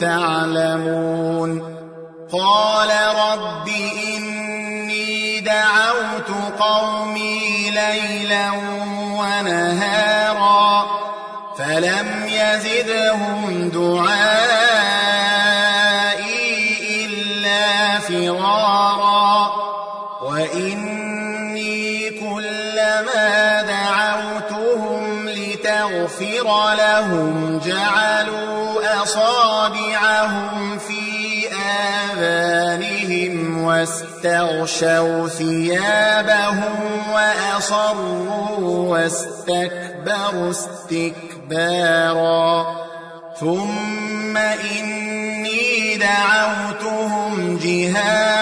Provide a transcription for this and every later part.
تعلمون. قال رب إني دعوت قومي ليلا ونهارا فلم يزدهم دعائي لتغفر لهم جعلوا أصابعهم في آذانهم واستغشوا ثيابهم وأصروا واستكبروا استكبارا. ثم إني دعوتهم جهارا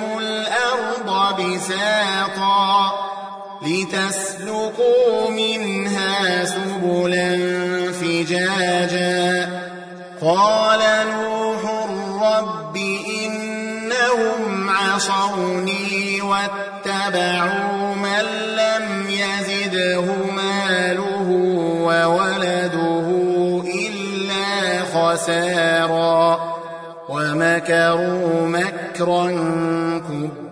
بساطا لتسلكوا منها سبلا فجاجا قال نوح رب إنهم عصوني واتبعوا من لم يزده ماله وولده إلا خسارا ومكروا مكرا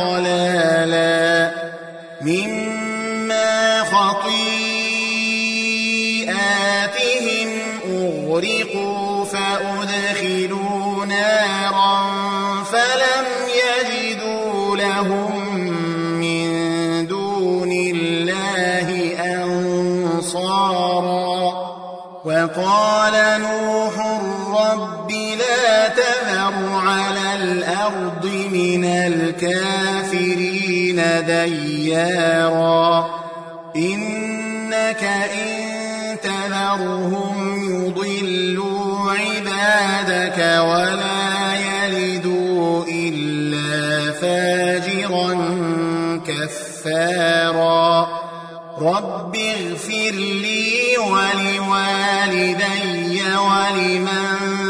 ضلالا مما خطيئاتهم أغرقوا فأدخلوا نارا فلم يجدوا لهم من دون الله أنصارا وقال نوح الأرض من الكافرين ديارا. إنك إن تذرهم يضلوا عبادك ولا يلدوا إلا فاجرا كفارا. رب اغفر لي ولوالدي ولمن